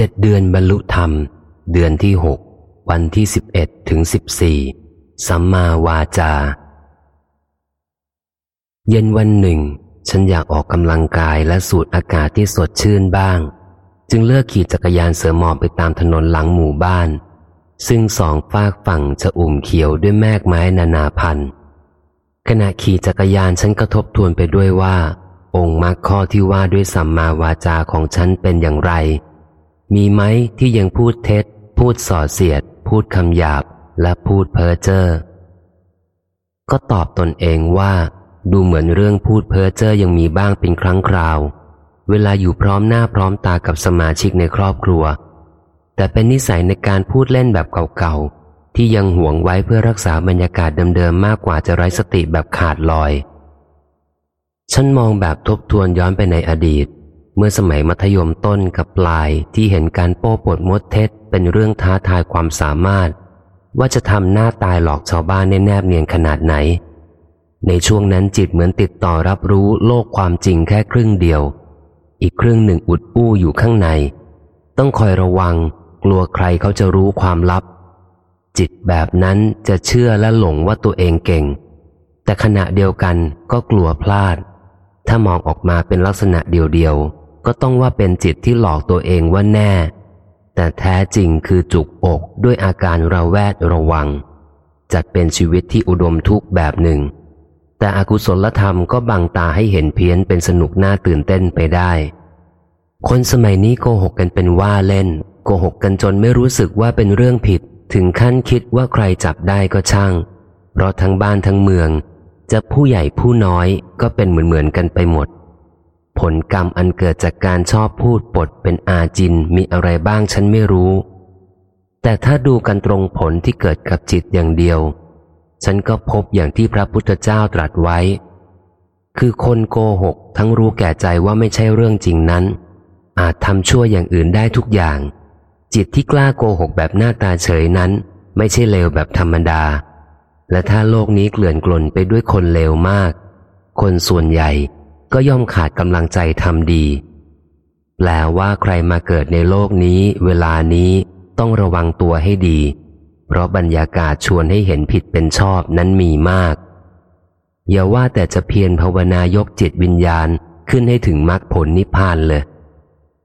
เจ็ดเดือนบรรลุธรรม เดือนที่หกวันที่สิบเอ็ดถึงสิบสี่สัมมาวาจา เย็นวันหนึ่ง ฉันอยากออกกำลังกายและสูดอากาศที่สดชื่นบ้าง จึงเลือกขี่จักรยานเสือหมอบไปตามถนนหลังหมู่บ้าน ซึ่งสองฝากฝั่งจะอุ่มเขียวด้วยแมกไม้นานาพันธุ์ขณะขี่จักรยานฉันก็ทบทวนไปด้วยว่า องค์มรรคข้อที่ว่าด้วยสัมมาวาจาของฉันเป็นอย่างไร มีไหมที่ยังพูดเท็จ พูดส่อเสียด พูดคำหยาบ และพูดเพ้อเจ้อก็ตอบตนเองว่า ดูเหมือนเรื่องพูดเพ้อเจ้อยังมีบ้างเป็นครั้งคราว เวลาอยู่พร้อมหน้าพร้อมตากับสมาชิกในครอบครัว แต่เป็นนิสัยในการพูดเล่นแบบเก่าๆ ที่ยังหวงไว้เพื่อรักษาบรรยากาศเดิมๆมากกว่าจะไร้สติแบบขาดลอย ฉันมองแบบทบทวนย้อนไปในอดีต เมื่อสมัยมัธยมต้นกับปลายที่เห็นการโป้ปดมดเท็จเป็นเรื่องท้าทายความสามารถ ว่าจะทำหน้าตายหลอกชาวบ้านแนบเนียนขนาดไหน ในช่วงนั้นจิตเหมือนติดต่อรับรู้โลกความจริงแค่ครึ่งเดียว อีกครึ่งหนึ่งอุดอู้อยู่ข้างใน ต้องคอยระวัง กลัวใครเขาจะรู้ความลับ จิตแบบนั้นจะเชื่อและหลงว่าตัวเองเก่ง แต่ขณะเดียวกันก็กลัวพลาด ถ้ามองออกมาเป็นลักษณะเดียวๆ ก็ต้องว่าเป็นจิตที่หลอกตัวเองว่าแน่ แต่แท้จริงคือจุกอกด้วยอาการระแวดระวัง จัดเป็นชีวิตที่อุดมทุกแบบหนึ่ง แต่อกุศลธรรมก็บังตาให้เห็นเพี้ยนเป็นสนุกน่าตื่นเต้นไปได้ คนสมัยนี้โกหกกันเป็นว่าเล่น โกหกกันจนไม่รู้สึกว่าเป็นเรื่องผิด ถึงขั้นคิดว่าใครจับได้ก็ช่าง เพราะทั้งบ้านทั้งเมือง จะผู้ใหญ่ผู้น้อยก็เป็นเหมือนเหมือนกันไปหมด ผลกรรมอันเกิดจากการชอบพูดปดเป็นอาจินมีอะไรบ้างฉันไม่รู้ แต่ถ้าดูกันตรงผลที่เกิดกับจิตอย่างเดียว ฉันก็พบอย่างที่พระพุทธเจ้าตรัสไว้ คือคนโกหกทั้งรู้แก่ใจว่าไม่ใช่เรื่องจริงนั้น อาจทำชั่วอย่างอื่นได้ทุกอย่าง จิตที่กล้าโกหกแบบหน้าตาเฉยนั้น ไม่ใช่เลวแบบธรรมดา และถ้าโลกนี้เกลื่อนกลนไปด้วยคนเลวมาก คนส่วนใหญ่ ก็ย่อมขาดกำลังใจทำดี แปลว่าใครมาเกิดในโลกนี้ เวลานี้ต้องระวังตัวให้ดี เพราะบรรยากาศชวนให้เห็นผิดเป็นชอบนั้นมีมาก อย่าว่าแต่จะเพียรภาวนายกจิตวิญญาณขึ้นให้ถึงมรรคผลนิพพานเลย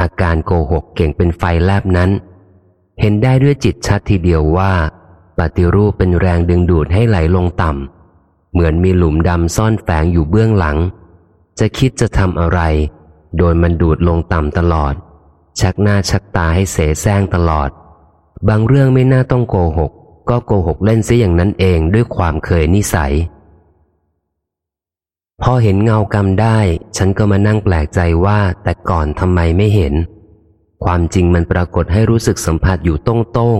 อาการโกหกเก่งเป็นไฟแลบนั้น เห็นได้ด้วยจิตชัดทีเดียวว่า ปฏิรูปเป็นแรงดึงดูดให้ไหลลงต่ำเหมือนมีหลุมดำซ่อนแฝงอยู่เบื้องหลัง จะคิดจะทำอะไร โดยมันดูดลงต่ำตลอด ชักหน้าชักตาให้เสแสร้งตลอด บางเรื่องไม่น่าต้องโกหก ก็โกหกเล่นซะอย่างนั้นเองด้วยความเคยนิสัย พอเห็นเงากรรมได้ ฉันก็มานั่งแปลกใจว่าแต่ก่อนทำไมไม่เห็น ความจริงมันปรากฏให้รู้สึกสัมผัสอยู่ต้งต้ง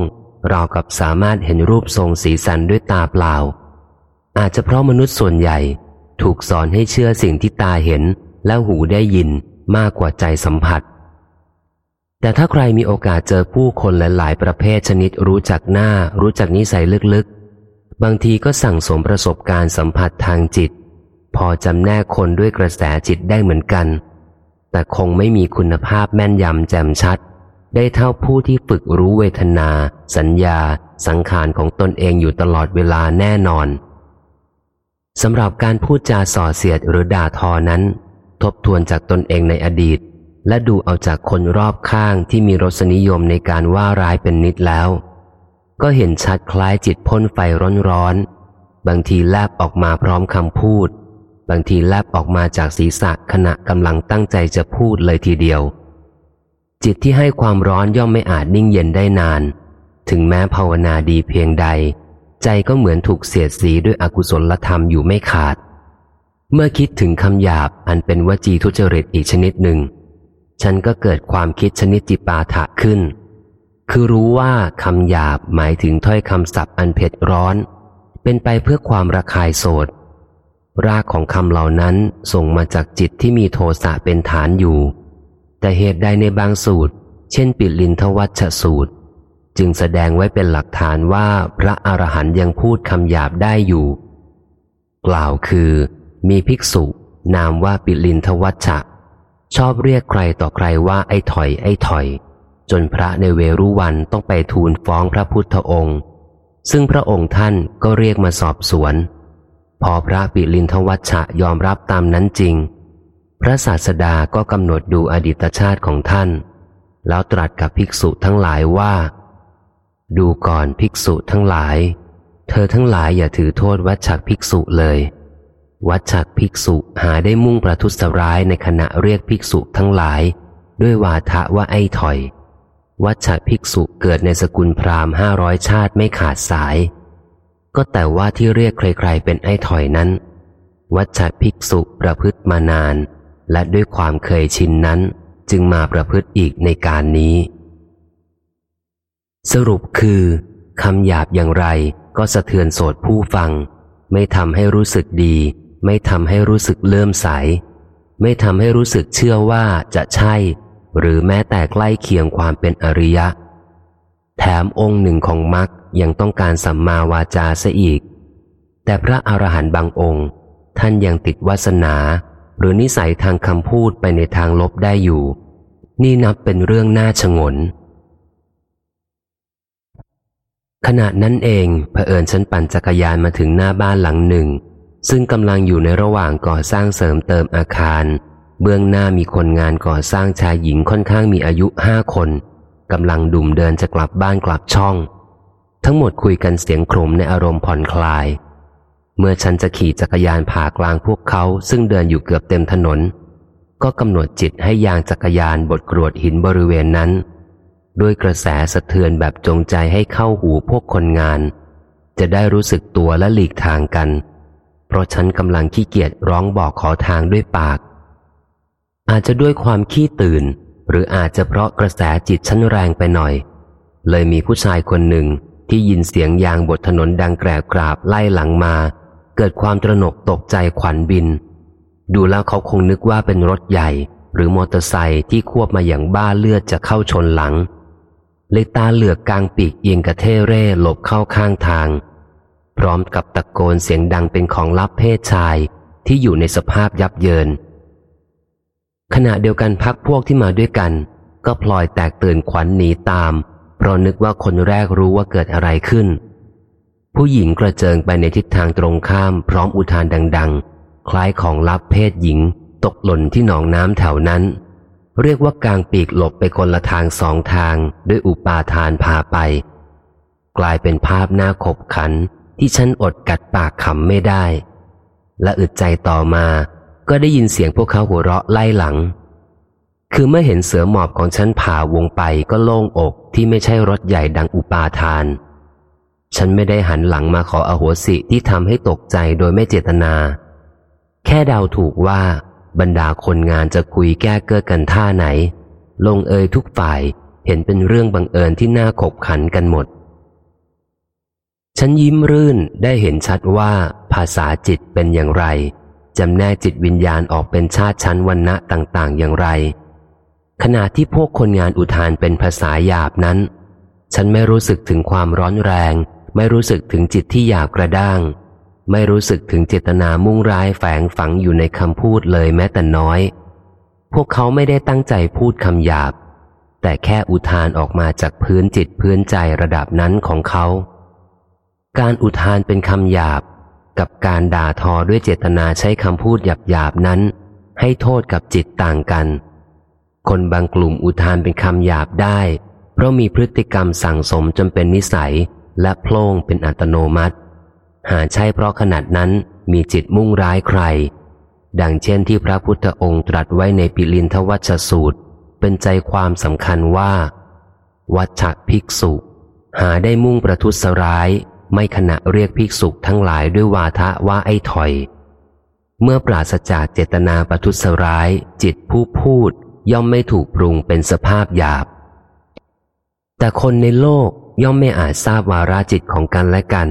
ราวกับสามารถเห็นรูปทรงสีสันด้วยตาเปล่า อาจจะเพราะมนุษย์ส่วนใหญ่ ถูกสอนให้เชื่อสิ่งที่ตาเห็นและหูได้ยินมากกว่าใจสัมผัส แต่ถ้าใครมีโอกาสเจอผู้คนหลายๆประเภทชนิดรู้จักหน้า รู้จักนิสัยลึกๆ บางทีก็สั่งสมประสบการณ์สัมผัสทางจิต พอจำแนกคนด้วยกระแสจิตได้เหมือนกัน แต่คงไม่มีคุณภาพแม่นยำแจ่มชัด ได้เท่าผู้ที่ฝึกรู้เวทนา สัญญา สังขารของตนเองอยู่ตลอดเวลาแน่นอน สำหรับการพูดจาส่อเสียดหรือด่าทอนั้น ทบทวนจากตนเองในอดีต และดูเอาจากคนรอบข้างที่มีรสนิยมในการว่าร้ายเป็นนิดแล้ว ก็เห็นชัดคล้ายจิตพ่นไฟร้อนๆ บางทีแลบออกมาพร้อมคำพูด บางทีแลบออกมาจากศีรษะขณะกำลังตั้งใจจะพูดเลยทีเดียว จิตที่ให้ความร้อนย่อมไม่อาจนิ่งเย็นได้นาน ถึงแม้ภาวนาดีเพียงใด ใจก็เหมือนถูกเสียดสีด้วยอกุศลธรรมอยู่ไม่ขาด เมื่อคิดถึงคำหยาบอันเป็นวจีทุจริตอีกชนิดหนึ่ง ฉันก็เกิดความคิดชนิดจิปาถะขึ้น คือรู้ว่าคำหยาบหมายถึงถ้อยคำศัพท์อันเผ็ดร้อน เป็นไปเพื่อความระคายโสดรากของคำเหล่านั้นส่งมาจากจิตที่มีโทสะเป็นฐานอยู่ แต่เหตุใดในบางสูตร เช่น ปิดลินทวัชสูตร จึงแสดงไว้เป็นหลักฐานว่าพระอรหันยังพูดคำหยาบได้อยู่ กล่าวคือ มีภิกษุ นามว่าปิลินทวัชชะ ชอบเรียกใครต่อใครว่าไอ้ถอย ไอ้ถอย จนพระในเวรุวันต้องไปทูลฟ้องพระพุทธองค์ ซึ่งพระองค์ท่านก็เรียกมาสอบสวน พอพระปิลินทวัชชะยอมรับตามนั้นจริง พระศาสดาก็กำหนดดูอดีตชาติของท่าน แล้วตรัสกับภิกษุทั้งหลายว่า ดูก่อนภิกษุทั้งหลาย เธอทั้งหลายอย่าถือโทษวัชชักภิกษุเลย วัชชักภิกษุหาได้มุ่งประทุษร้ายในขณะเรียกภิกษุทั้งหลาย ด้วยวาทะว่าไอ้ถอย วัชชักภิกษุเกิดในสกุลพราหมณ์ห้าร้อยชาติไม่ขาดสาย ก็แต่ว่าที่เรียกใครๆเป็นไอ้ถอยนั้น วัชชักภิกษุประพฤติมานาน และด้วยความเคยชินนั้นจึงมาประพฤติอีกในการนี้ สรุปคือคำหยาบอย่างไรก็สะเทือนโสดผู้ฟัง ไม่ทำให้รู้สึกดี ไม่ทำให้รู้สึกเลื่อมใส ไม่ทำให้รู้สึกเชื่อว่าจะใช่ หรือแม้แต่ใกล้เคียงความเป็นอริยะ แถมองค์หนึ่งของมรรคยังต้องการสัมมาวาจาซะอีก แต่พระอรหันต์บางองค์ ท่านยังติดวาสนา หรือนิสัยทางคำพูดไปในทางลบได้อยู่ นี่นับเป็นเรื่องน่าชงน ขณะนั้นเองเผอิญฉันปั่นจักรยานมาถึงหน้าบ้านหลังหนึ่ง ซึ่งกำลังอยู่ในระหว่างก่อสร้างเสริมเติมอาคาร เบื้องหน้ามีคนงานก่อสร้างชายหญิงค่อนข้างมีอายุห้าคนกำลังดุ่มเดินจะกลับบ้านกลับช่อง ทั้งหมดคุยกันเสียงโครมในอารมณ์ผ่อนคลาย เมื่อฉันจะขี่จักรยานผ่ากลางพวกเขาซึ่งเดินอยู่เกือบเต็มถนน ก็กำหนดจิตให้ยางจักรยานบดกรวดหินบริเวณนั้น ด้วยกระแสสะเทือนแบบจงใจให้เข้าหูพวกคนงาน จะได้รู้สึกตัวและหลีกทางกัน เพราะฉันกำลังขี้เกียจร้องบอกขอทางด้วยปาก อาจจะด้วยความขี้ตื่น หรืออาจจะเพราะกระแสจิตฉันแรงไปหน่อย เลยมีผู้ชายคนหนึ่งที่ยินเสียงยางบนถนนดังแกรบกราบไล่หลังมา เกิดความตระหนกตกใจขวัญบิน ดูแล้วเขาคงนึกว่าเป็นรถใหญ่ หรือมอเตอร์ไซค์ที่ควบมาอย่างบ้าเลือดจะเข้าชนหลัง เลยตาเหลือกกลางปีกเอียงกระเทเร่หลบเข้าข้างทาง พร้อมกับตะโกนเสียงดังเป็นของลับเพศชายที่อยู่ในสภาพยับเยิน ขณะเดียวกันพักพวกที่มาด้วยกัน ก็พลอยแตกตื่นขวัญหนีตาม เพราะนึกว่าคนแรกรู้ว่าเกิดอะไรขึ้น ผู้หญิงกระเจิงไปในทิศทางตรงข้ามพร้อมอุทานดัง ๆ คล้ายของลับเพศหญิง ตกหล่นที่หนองน้ำแถวนั้น เรียกว่ากางปีกหลบไปคนละทางสองทางด้วยอุปาทานพาไป กลายเป็นภาพหน้าขบขันที่ฉันอดกัดปากขำไม่ได้ และอึดใจต่อมาก็ได้ยินเสียงพวกเขาหัวเราะไล่หลัง คือเมื่อเห็นเสือหมอบของฉันผ่าวงไปก็โล่งอกที่ไม่ใช่รถใหญ่ดังอุปาทาน ฉันไม่ได้หันหลังมาขออโหสิที่ทำให้ตกใจโดยไม่เจตนา แค่เดาถูกว่า บรรดาคนงานจะคุยแก้เกื้อกันท่าไหน ลงเอยทุกฝ่ายเห็นเป็นเรื่องบังเอิญที่น่าขบขันกันหมด ฉันยิ้มรื่นได้เห็นชัดว่าภาษาจิตเป็นอย่างไรจำแนกจิตวิญญาณออกเป็นชาติชั้นวันณะต่างๆ อย่างไร ขณะที่พวกคนงานอุทานเป็นภาษาหยาบนั้น ฉันไม่รู้สึกถึงความร้อนแรง ไม่รู้สึกถึงจิตที่หยาบกระด้าง ไม่รู้สึกถึงเจตนามุ่งร้ายแฝงฝังอยู่ในคำพูดเลยแม้แต่น้อย พวกเขาไม่ได้ตั้งใจพูดคำหยาบ แต่แค่อุทานออกมาจากพื้นจิตพื้นใจระดับนั้นของเขา การอุทานเป็นคำหยาบ กับการด่าทอด้วยเจตนาใช้คำพูดหยาบๆนั้น ให้โทษกับจิตต่างกัน คนบางกลุ่มอุทานเป็นคำหยาบได้ เพราะมีพฤติกรรมสั่งสมจนเป็นนิสัย และโพล่งเป็นอัตโนมัติ หาใช่เพราะขนาดนั้นมีจิตมุ่งร้ายใคร ดังเช่นที่พระพุทธองค์ตรัสไว้ในปิลินทวัชสูตร เป็นใจความสำคัญว่า วัชภิกษุ หาได้มุ่งประทุษร้าย ไม่ขณะเรียกภิกษุทั้งหลายด้วยวาทะว่าไอ้ถอย เมื่อปราศจากเจตนาประทุษร้าย จิตผู้พูดย่อมไม่ถูกปรุงเป็นสภาพหยาบ แต่คนในโลกย่อมไม่อาจทราบวาราจิตของกันและกัน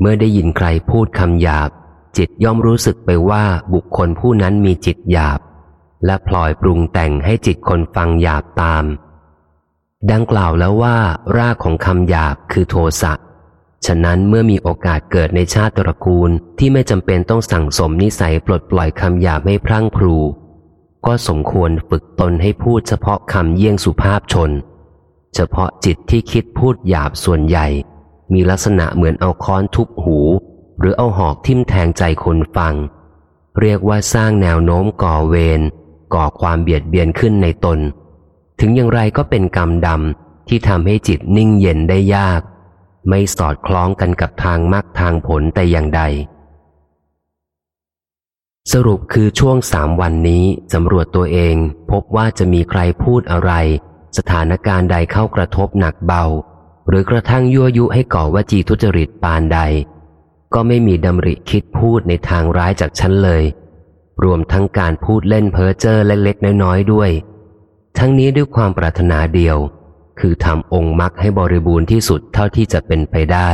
เมื่อได้ยินใครพูดคำหยาบ จิตย่อมรู้สึกไปว่าบุคคลผู้นั้นมีจิตหยาบ และพลอยปรุงแต่งให้จิตคนฟังหยาบตาม ดังกล่าวแล้วว่ารากของคำหยาบคือโทสะฉะนั้นเมื่อมีโอกาสเกิดในชาติตระกูลที่ไม่จำเป็นต้องสั่งสมนิสัยปลดปล่อยคำหยาบไม่พรั่งพรู ก็สมควรฝึกตนให้พูดเฉพาะคำเยี่ยงสุภาพชน เฉพาะจิตที่คิดพูดหยาบส่วนใหญ่ มีลักษณะเหมือนเอาค้อนทุบหู หรือเอาหอกทิ่มแทงใจคนฟัง เรียกว่าสร้างแนวโน้มก่อเวรก่อความเบียดเบียนขึ้นในตน ถึงอย่างไรก็เป็นกรรมดำที่ทำให้จิตนิ่งเย็นได้ยาก ไม่สอดคล้องกันกับทางมรรคทางผลแต่อย่างใด สรุปคือช่วงสามวันนี้สำรวจตัวเอง พบว่าจะมีใครพูดอะไร สถานการณ์ใดเข้ากระทบหนักเบา หรือกระทั่งยั่วยุให้ก่อวจีทุจริตปานใด ก็ไม่มีดำริคิดพูดในทางร้ายจากฉันเลย รวมทั้งการพูดเล่นเพ้อเจ้อเล็กๆน้อยๆด้วย ทั้งนี้ด้วยความปรารถนาเดียว คือทำองค์มรรคให้บริบูรณ์ที่สุดเท่าที่จะเป็นไปได้